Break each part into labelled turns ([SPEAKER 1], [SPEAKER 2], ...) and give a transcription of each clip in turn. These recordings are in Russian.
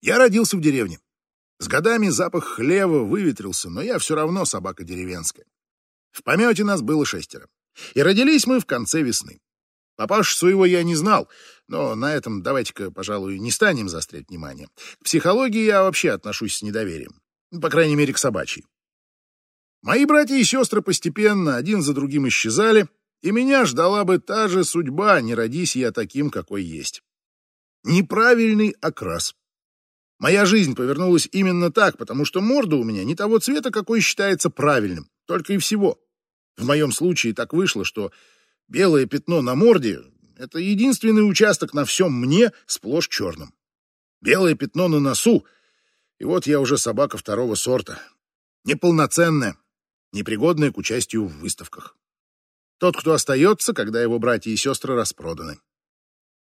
[SPEAKER 1] Я родился в деревне. С годами запах хлева выветрился, но я все равно собака деревенская. В помете нас было шестеро. И родились мы в конце весны. Папашу своего я не знал, но на этом давайте-ка, пожалуй, не станем заострять внимание. К психологии я вообще отношусь с недоверием. По крайней мере, к собачьей. Мои братья и сестры постепенно один за другим исчезали, и меня ждала бы та же судьба, не родись я таким, какой есть. Неправильный окрас. Моя жизнь повернулась именно так, потому что морда у меня не того цвета, какой считается правильным, только и всего. В моем случае так вышло, что белое пятно на морде — это единственный участок на всем мне сплошь черным. Белое пятно на носу, и вот я уже собака второго сорта. Неполноценная, непригодная к участию в выставках. Тот, кто остается, когда его братья и сестры распроданы.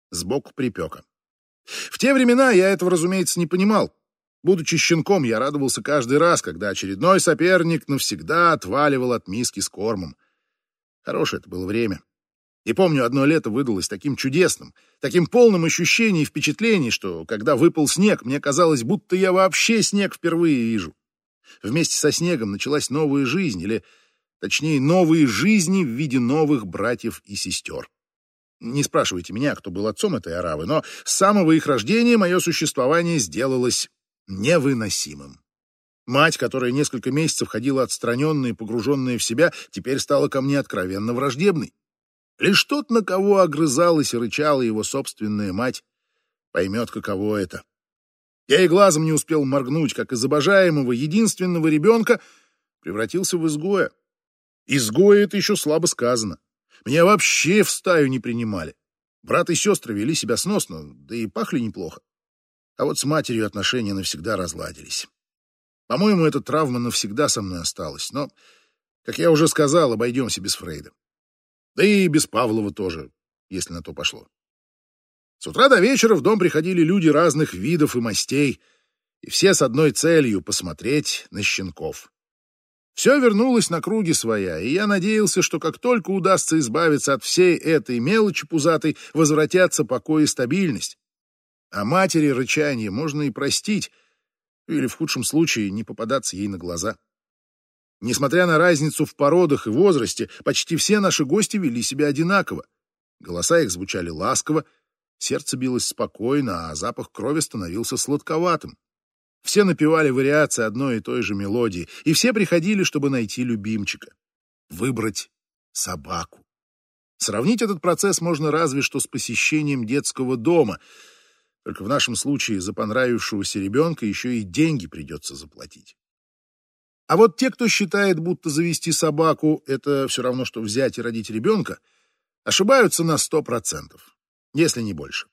[SPEAKER 1] Сбоку припека. В те времена я этого, разумеется, не понимал. Будучи щенком, я радовался каждый раз, когда очередной соперник навсегда отваливал от миски с кормом. Хорошее это было время. И помню, одно лето выдалось таким чудесным, таким полным ощущений и впечатлений, что, когда выпал снег, мне казалось, будто я вообще снег впервые вижу. Вместе со снегом началась новая жизнь, или, точнее, новые жизни в виде новых братьев и сестер. Не спрашивайте меня, кто был отцом этой аравы, но с самого их рождения мое существование сделалось невыносимым. Мать, которая несколько месяцев ходила отстраненная и погруженная в себя, теперь стала ко мне откровенно враждебной. Лишь тот, на кого огрызалась и рычала его собственная мать, поймет, каково это. Я и глазом не успел моргнуть, как из обожаемого единственного ребенка превратился в изгоя. Изгоя — это еще слабо сказано. Меня вообще в стаю не принимали. Брат и сестры вели себя сносно, да и пахли неплохо. А вот с матерью отношения навсегда разладились. По-моему, эта травма навсегда со мной осталась, но, как я уже сказал, обойдемся без Фрейда. Да и без Павлова тоже, если на то пошло. С утра до вечера в дом приходили люди разных видов и мастей, и все с одной целью — посмотреть на щенков. Все вернулось на круги своя, и я надеялся, что как только удастся избавиться от всей этой мелочи пузатой, возвратятся покой и стабильность. А матери рычание можно и простить, или в худшем случае не попадаться ей на глаза. Несмотря на разницу в породах и возрасте, почти все наши гости вели себя одинаково. Голоса их звучали ласково, сердце билось спокойно, а запах крови становился сладковатым. Все напевали вариации одной и той же мелодии, и все приходили, чтобы найти любимчика. Выбрать собаку. Сравнить этот процесс можно разве что с посещением детского дома, только в нашем случае за понравившегося ребенка еще и деньги придется заплатить. А вот те, кто считает, будто завести собаку — это все равно, что взять и родить ребенка, ошибаются на сто процентов, если не больше.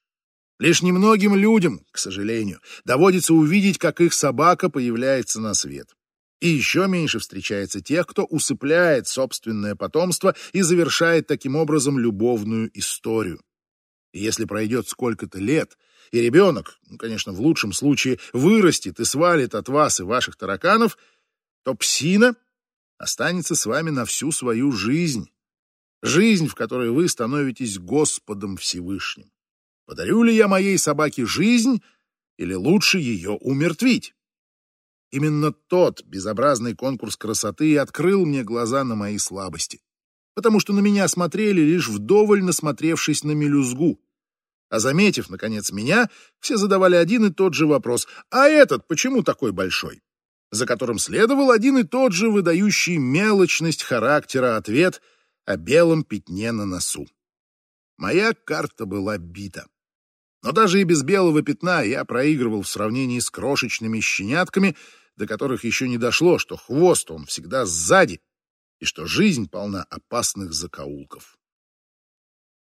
[SPEAKER 1] Лишь немногим людям, к сожалению, доводится увидеть, как их собака появляется на свет. И еще меньше встречается тех, кто усыпляет собственное потомство и завершает таким образом любовную историю. И если пройдет сколько-то лет, и ребенок, ну, конечно, в лучшем случае, вырастет и свалит от вас и ваших тараканов, то псина останется с вами на всю свою жизнь. Жизнь, в которой вы становитесь Господом Всевышним. Подарю ли я моей собаке жизнь или лучше ее умертвить? Именно тот безобразный конкурс красоты открыл мне глаза на мои слабости, потому что на меня смотрели, лишь вдоволь насмотревшись на мелюзгу. А заметив, наконец, меня, все задавали один и тот же вопрос «А этот почему такой большой?» за которым следовал один и тот же выдающий мелочность характера ответ о белом пятне на носу. Моя карта была бита. Но даже и без белого пятна я проигрывал в сравнении с крошечными щенятками, до которых еще не дошло, что хвост он всегда сзади, и что жизнь полна опасных закоулков.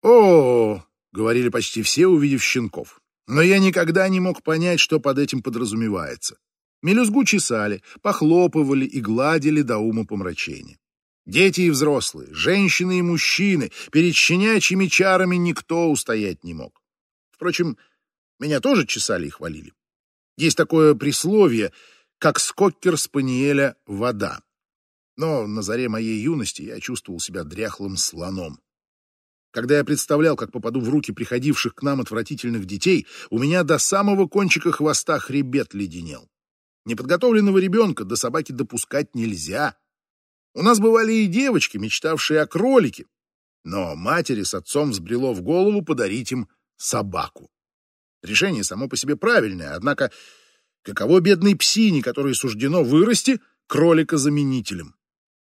[SPEAKER 1] «О, — говорили почти все, увидев щенков. Но я никогда не мог понять, что под этим подразумевается. Мелюзгу чесали, похлопывали и гладили до ума помрачения. Дети и взрослые, женщины и мужчины, перед щенячьими чарами никто устоять не мог. Впрочем, меня тоже чесали и хвалили. Есть такое присловие, как скоккер спаниеля «вода». Но на заре моей юности я чувствовал себя дряхлым слоном. Когда я представлял, как попаду в руки приходивших к нам отвратительных детей, у меня до самого кончика хвоста хребет леденел. Неподготовленного ребенка до собаки допускать нельзя. У нас бывали и девочки, мечтавшие о кролике, но матери с отцом взбрело в голову подарить им собаку. Решение само по себе правильное, однако каково бедной псине, которой суждено вырасти кролика-заменителем?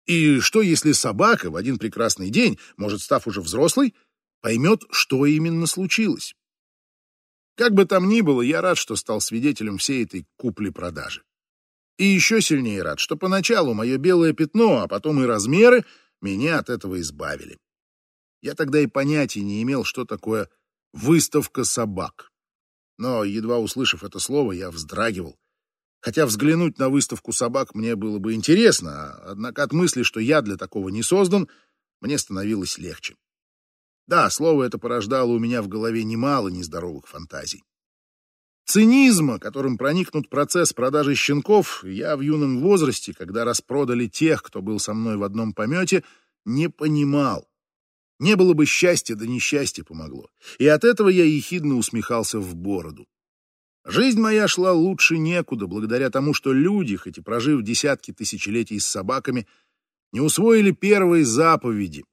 [SPEAKER 1] И что, если собака в один прекрасный день, может, став уже взрослой, поймет, что именно случилось? Как бы там ни было, я рад, что стал свидетелем всей этой купли-продажи. И еще сильнее рад, что поначалу мое белое пятно, а потом и размеры меня от этого избавили. Я тогда и понятия не имел, что такое выставка собак. Но, едва услышав это слово, я вздрагивал. Хотя взглянуть на выставку собак мне было бы интересно, однако от мысли, что я для такого не создан, мне становилось легче. Да, слово это порождало у меня в голове немало нездоровых фантазий. Цинизма, которым проникнут процесс продажи щенков, я в юном возрасте, когда распродали тех, кто был со мной в одном помете, не понимал. Не было бы счастья, да несчастье помогло. И от этого я ехидно усмехался в бороду. Жизнь моя шла лучше некуда, благодаря тому, что люди, хоть и прожив десятки тысячелетий с собаками, не усвоили первой заповеди,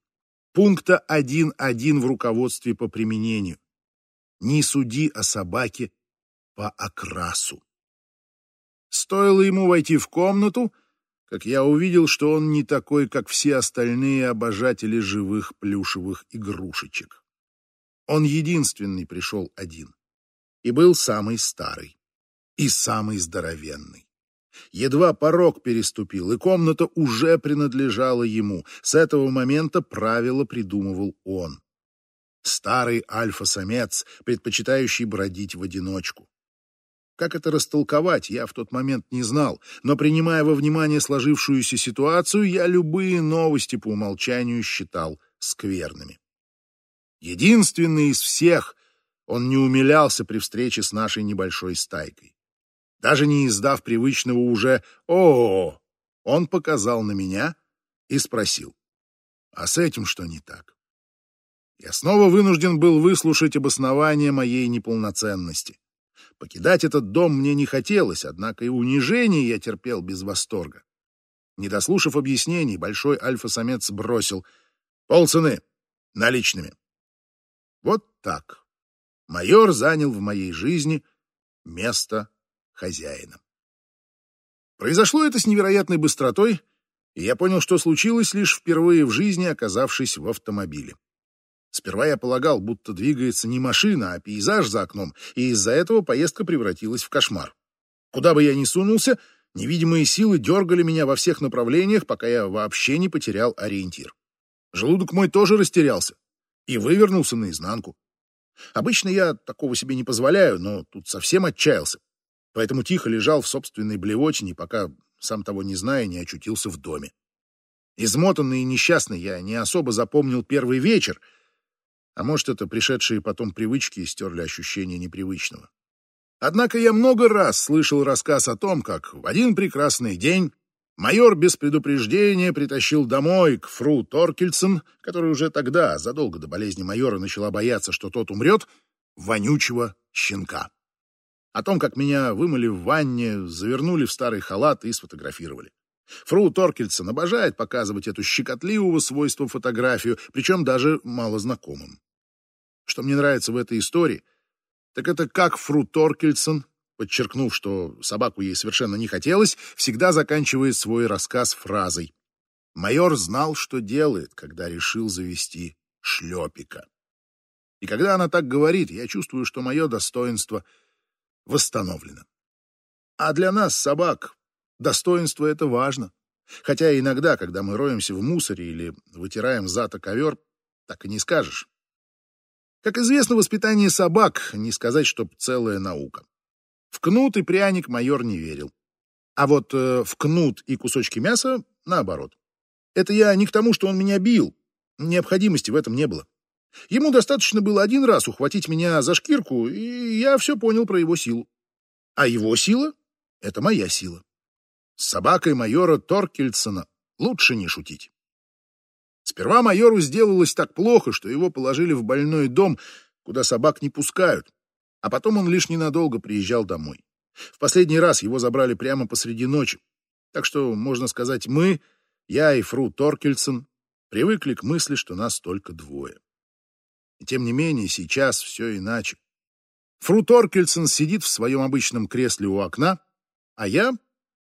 [SPEAKER 1] пункта 1.1 в руководстве по применению. Не суди о собаке по окрасу. Стоило ему войти в комнату, как я увидел, что он не такой, как все остальные обожатели живых плюшевых игрушечек. Он единственный пришел один и был самый старый и самый здоровенный. Едва порог переступил, и комната уже принадлежала ему. С этого момента правила придумывал он. Старый альфа-самец, предпочитающий бродить в одиночку. Как это растолковать, я в тот момент не знал, но, принимая во внимание сложившуюся ситуацию, я любые новости по умолчанию считал скверными. Единственный из всех, он не умилялся при встрече с нашей небольшой стайкой. Даже не издав привычного уже «О!», он показал на меня и спросил, «А с этим что не так?» Я снова вынужден был выслушать обоснование моей неполноценности. Покидать этот дом мне не хотелось, однако и унижение я терпел без восторга. Не дослушав объяснений, большой альфа-самец бросил полцены наличными. Вот так. Майор занял в моей жизни место хозяина. Произошло это с невероятной быстротой, и я понял, что случилось лишь впервые в жизни, оказавшись в автомобиле. Сперва я полагал, будто двигается не машина, а пейзаж за окном, и из-за этого поездка превратилась в кошмар. Куда бы я ни сунулся, невидимые силы дергали меня во всех направлениях, пока я вообще не потерял ориентир. Желудок мой тоже растерялся и вывернулся наизнанку. Обычно я такого себе не позволяю, но тут совсем отчаялся. Поэтому тихо лежал в собственной блевотине, пока, сам того не зная, не очутился в доме. Измотанный и несчастный я не особо запомнил первый вечер — а может, это пришедшие потом привычки стерли ощущение непривычного. Однако я много раз слышал рассказ о том, как в один прекрасный день майор без предупреждения притащил домой к фру Торкельсон, который уже тогда, задолго до болезни майора, начала бояться, что тот умрет, вонючего щенка. О том, как меня вымыли в ванне, завернули в старый халат и сфотографировали. Фру Торкельсон обожает показывать эту щекотливого свойства фотографию, причем даже малознакомым. Что мне нравится в этой истории, так это как Фру Торкельсон, подчеркнув, что собаку ей совершенно не хотелось, всегда заканчивает свой рассказ фразой «Майор знал, что делает, когда решил завести шлепика». И когда она так говорит, я чувствую, что мое достоинство восстановлено. А для нас, собак, Достоинство — это важно. Хотя иногда, когда мы роемся в мусоре или вытираем зад о ковер, так и не скажешь. Как известно, воспитание собак, не сказать, чтоб целая наука. В кнут и пряник майор не верил. А вот э, в кнут и кусочки мяса — наоборот. Это я не к тому, что он меня бил. Необходимости в этом не было. Ему достаточно было один раз ухватить меня за шкирку, и я все понял про его силу. А его сила — это моя сила. С собакой майора Торкельсона лучше не шутить. Сперва майору сделалось так плохо, что его положили в больной дом, куда собак не пускают, а потом он лишь ненадолго приезжал домой. В последний раз его забрали прямо посреди ночи, так что, можно сказать, мы, я и Фру Торкельсон, привыкли к мысли, что нас только двое. И тем не менее, сейчас все иначе. Фру Торкельсон сидит в своем обычном кресле у окна, а я,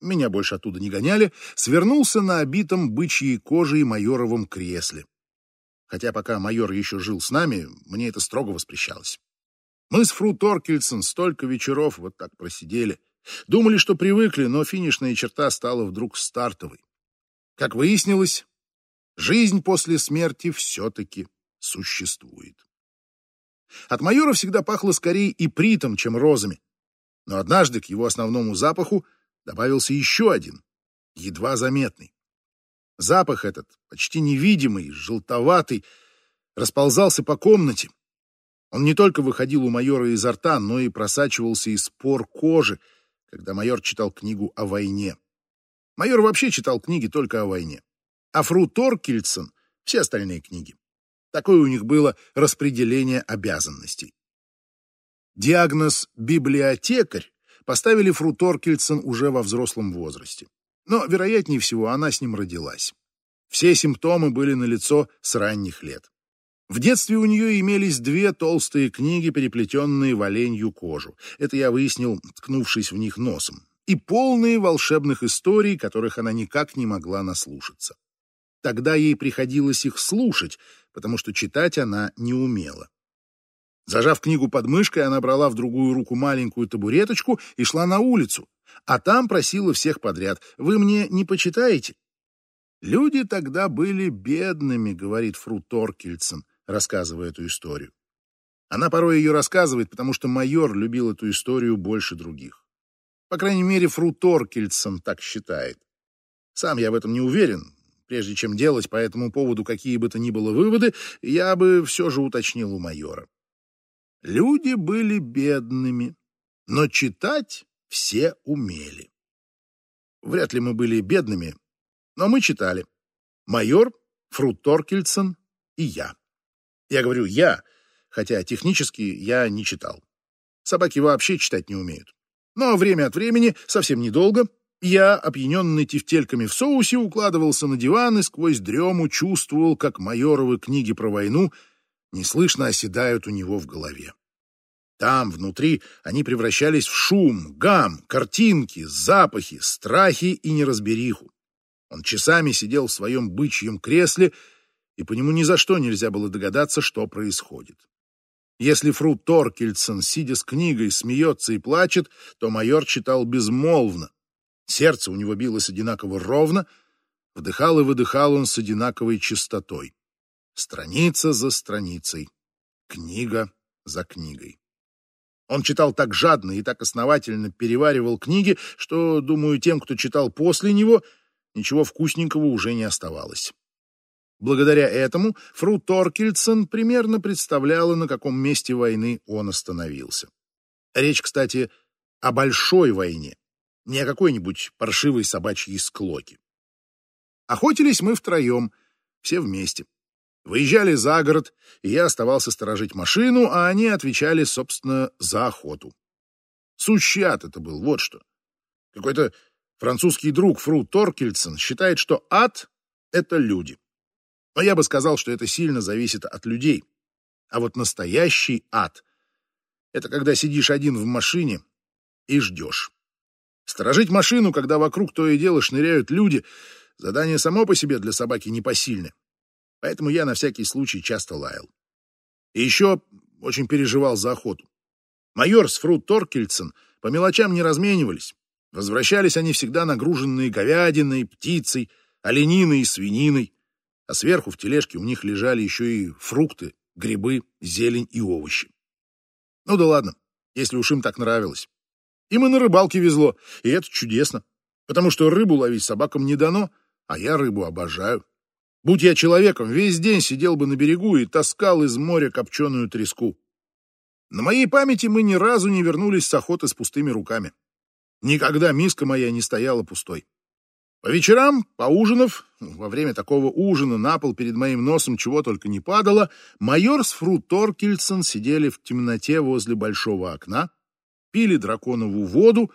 [SPEAKER 1] меня больше оттуда не гоняли, свернулся на обитом бычьей кожей майоровом кресле. Хотя пока майор еще жил с нами, мне это строго воспрещалось. Мы с Фру Торкельсон столько вечеров вот так просидели. Думали, что привыкли, но финишная черта стала вдруг стартовой. Как выяснилось, жизнь после смерти все-таки существует. От майора всегда пахло скорее ипритом, чем розами. Но однажды к его основному запаху добавился еще один, едва заметный. Запах этот, почти невидимый, желтоватый, расползался по комнате. Он не только выходил у майора изо рта, но и просачивался из пор кожи, когда майор читал книгу о войне. Майор вообще читал книги только о войне. А Фру Торкельсон — все остальные книги. Такое у них было распределение обязанностей. Диагноз «библиотекарь» поставили Фру Торкельсон уже во взрослом возрасте. Но, вероятнее всего, она с ним родилась. Все симптомы были налицо с ранних лет. В детстве у нее имелись две толстые книги, переплетенные в оленью кожу. Это я выяснил, ткнувшись в них носом. И полные волшебных историй, которых она никак не могла наслушаться. Тогда ей приходилось их слушать, потому что читать она не умела. Зажав книгу под мышкой, она брала в другую руку маленькую табуреточку и шла на улицу, а там просила всех подряд «Вы мне не почитаете?» «Люди тогда были бедными», — говорит Фру Торкельсон, рассказывая эту историю. Она порой ее рассказывает, потому что майор любил эту историю больше других. По крайней мере, Фру Торкельсон так считает. Сам я в этом не уверен, Прежде чем делать по этому поводу какие бы то ни было выводы, я бы все же уточнил у майора. Люди были бедными, но читать все умели. Вряд ли мы были бедными, но мы читали. Майор, Фрут Торкельсон и я. Я говорю «я», хотя технически я не читал. Собаки вообще читать не умеют. Но время от времени, совсем недолго, я, опьяненный тефтельками в соусе, укладывался на диван и сквозь дрему чувствовал, как майоровы книги про войну неслышно оседают у него в голове. Там, внутри, они превращались в шум, гам, картинки, запахи, страхи и неразбериху. Он часами сидел в своем бычьем кресле, и по нему ни за что нельзя было догадаться, что происходит. Если Фру Торкельсон, сидя с книгой, смеется и плачет, то майор читал безмолвно, Сердце у него билось одинаково ровно, вдыхал и выдыхал он с одинаковой частотой. Страница за страницей, книга за книгой. Он читал так жадно и так основательно переваривал книги, что, думаю, тем, кто читал после него, ничего вкусненького уже не оставалось. Благодаря этому Фру Торкельсон примерно представляла, на каком месте войны он остановился. Речь, кстати, о большой войне, не о какой-нибудь паршивой собачьей склоке. Охотились мы втроем, все вместе. Выезжали за город, и я оставался сторожить машину, а они отвечали, собственно, за охоту. Сущий ад это был, вот что. Какой-то французский друг Фру Торкельсон считает, что ад — это люди. Но я бы сказал, что это сильно зависит от людей. А вот настоящий ад — это когда сидишь один в машине и ждешь. Сторожить машину, когда вокруг то и дело шныряют люди, задание само по себе для собаки непосильное. Поэтому я на всякий случай часто лаял. И еще очень переживал за охоту. Майор с Фру Торкельсон по мелочам не разменивались. Возвращались они всегда нагруженные говядиной, птицей, олениной и свининой. А сверху в тележке у них лежали еще и фрукты, грибы, зелень и овощи. Ну да ладно, если уж им так нравилось. Им и на рыбалке везло, и это чудесно, потому что рыбу ловить собакам не дано, а я рыбу обожаю. Будь я человеком, весь день сидел бы на берегу и таскал из моря копченую треску. На моей памяти мы ни разу не вернулись с охоты с пустыми руками. Никогда миска моя не стояла пустой. По вечерам, поужинав, во время такого ужина на пол перед моим носом чего только не падало, майор с фру Торкельсон сидели в темноте возле большого окна, пили драконову воду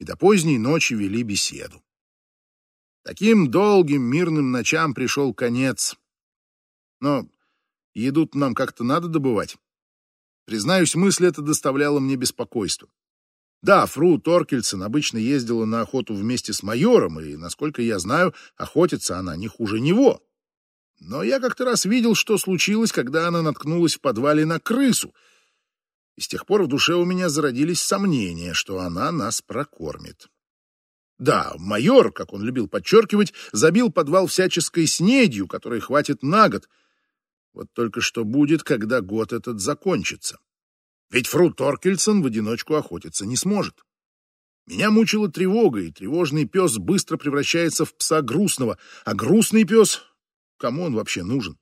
[SPEAKER 1] и до поздней ночи вели беседу. Таким долгим мирным ночам пришел конец. Но еду нам как-то надо добывать. Признаюсь, мысль эта доставляла мне беспокойство. Да, фру Торкельсон обычно ездила на охоту вместе с майором, и, насколько я знаю, охотится она не хуже него. Но я как-то раз видел, что случилось, когда она наткнулась в подвале на крысу. И с тех пор в душе у меня зародились сомнения, что она нас прокормит. Да, майор, как он любил подчеркивать, забил подвал всяческой снедью, которой хватит на год. Вот только что будет, когда год этот закончится. Ведь Фру Торкельсон в одиночку охотиться не сможет. Меня мучила тревога, и тревожный пес быстро превращается в пса грустного, а грустный пес, кому он вообще нужен?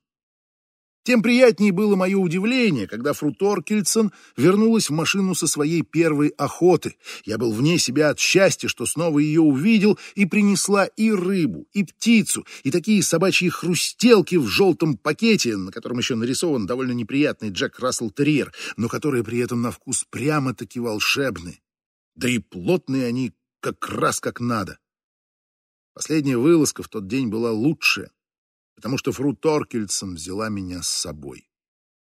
[SPEAKER 1] Тем приятнее было мое удивление, когда Фру Торкельсон вернулась в машину со своей первой охоты. Я был вне себя от счастья, что снова ее увидел, и принесла и рыбу, и птицу, и такие собачьи хрустелки в желтом пакете, на котором еще нарисован довольно неприятный Джек Рассел Терьер, но которые при этом на вкус прямо-таки волшебны. Да и плотные они как раз как надо. Последняя вылазка в тот день была лучшая потому что Фру Торкельсон взяла меня с собой.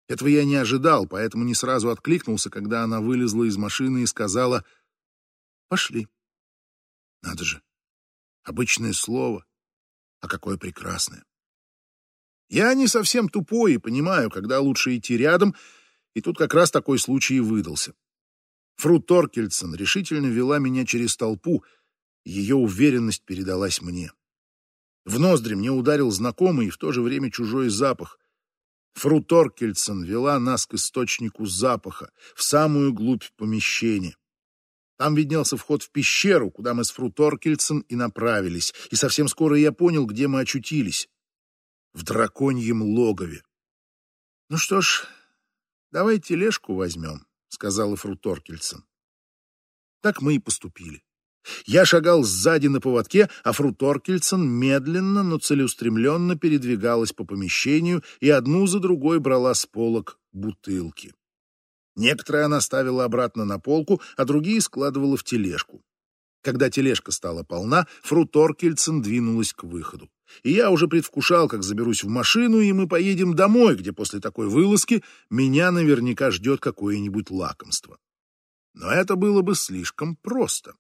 [SPEAKER 1] Этого я не ожидал, поэтому не сразу откликнулся, когда она вылезла из машины и сказала «Пошли». Надо же, обычное слово, а какое прекрасное. Я не совсем тупой и понимаю, когда лучше идти рядом, и тут как раз такой случай и выдался. Фру Торкельсон решительно вела меня через толпу, ее уверенность передалась мне. В ноздри мне ударил знакомый и в то же время чужой запах. Фру Торкельсон вела нас к источнику запаха, в самую глубь помещения. Там виднелся вход в пещеру, куда мы с Фру Торкельсон и направились, и совсем скоро я понял, где мы очутились. В драконьем логове. «Ну что ж, давай тележку возьмем», — сказала Фру Торкельсон. Так мы и поступили. Я шагал сзади на поводке, а Фру Торкельсон медленно, но целеустремленно передвигалась по помещению и одну за другой брала с полок бутылки. Некоторые она ставила обратно на полку, а другие складывала в тележку. Когда тележка стала полна, Фру Торкельсон двинулась к выходу. И я уже предвкушал, как заберусь в машину, и мы поедем домой, где после такой вылазки меня наверняка ждет какое-нибудь лакомство. Но это было бы слишком просто.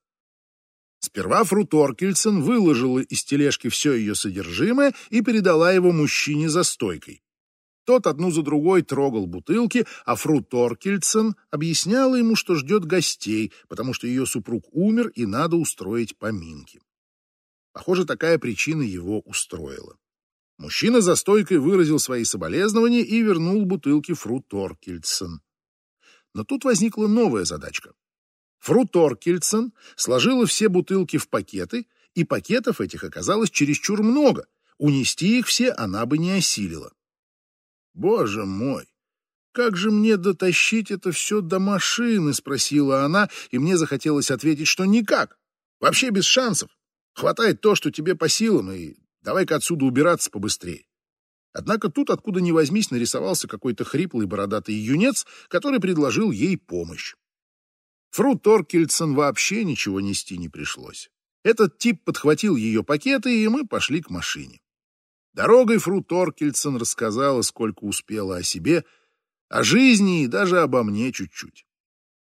[SPEAKER 1] Сперва Фру Торкельсон выложила из тележки все ее содержимое и передала его мужчине за стойкой. Тот одну за другой трогал бутылки, а Фру Торкельсон объясняла ему, что ждет гостей, потому что ее супруг умер и надо устроить поминки. Похоже, такая причина его устроила. Мужчина за стойкой выразил свои соболезнования и вернул бутылки Фру Торкельсон. Но тут возникла новая задачка. Фру Торкельсон сложила все бутылки в пакеты, и пакетов этих оказалось чересчур много. Унести их все она бы не осилила. «Боже мой! Как же мне дотащить это все до машины?» — спросила она, и мне захотелось ответить, что никак. Вообще без шансов. Хватает то, что тебе по силам, и давай-ка отсюда убираться побыстрее. Однако тут, откуда ни возьмись, нарисовался какой-то хриплый бородатый юнец, который предложил ей помощь. Фру Торкельсон вообще ничего нести не пришлось. Этот тип подхватил ее пакеты, и мы пошли к машине. Дорогой Фру Торкельсон рассказала, сколько успела о себе, о жизни и даже обо мне чуть-чуть.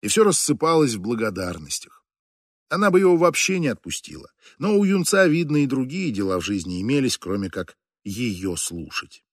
[SPEAKER 1] И все рассыпалось в благодарностях. Она бы его вообще не отпустила, но у юнца, видно, и другие дела в жизни имелись, кроме как ее слушать.